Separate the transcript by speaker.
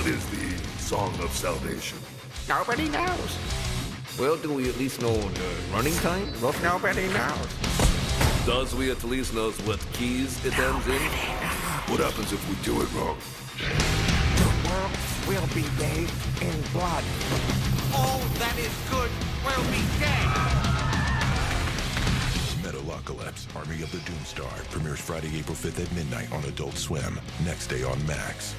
Speaker 1: What is the Song of Salvation?
Speaker 2: Nobody knows.
Speaker 3: Well, do we at least know the running time? Rough
Speaker 2: Nobody knows.
Speaker 1: Does we at least knows what keys it ends in? What happens if we do it wrong?
Speaker 2: The world will be bathed in blood.
Speaker 4: All that is good will be dead.
Speaker 5: Metalocalypse, Army of the Doomstar, premieres Friday, April 5th at midnight on Adult Swim. Next day on Max.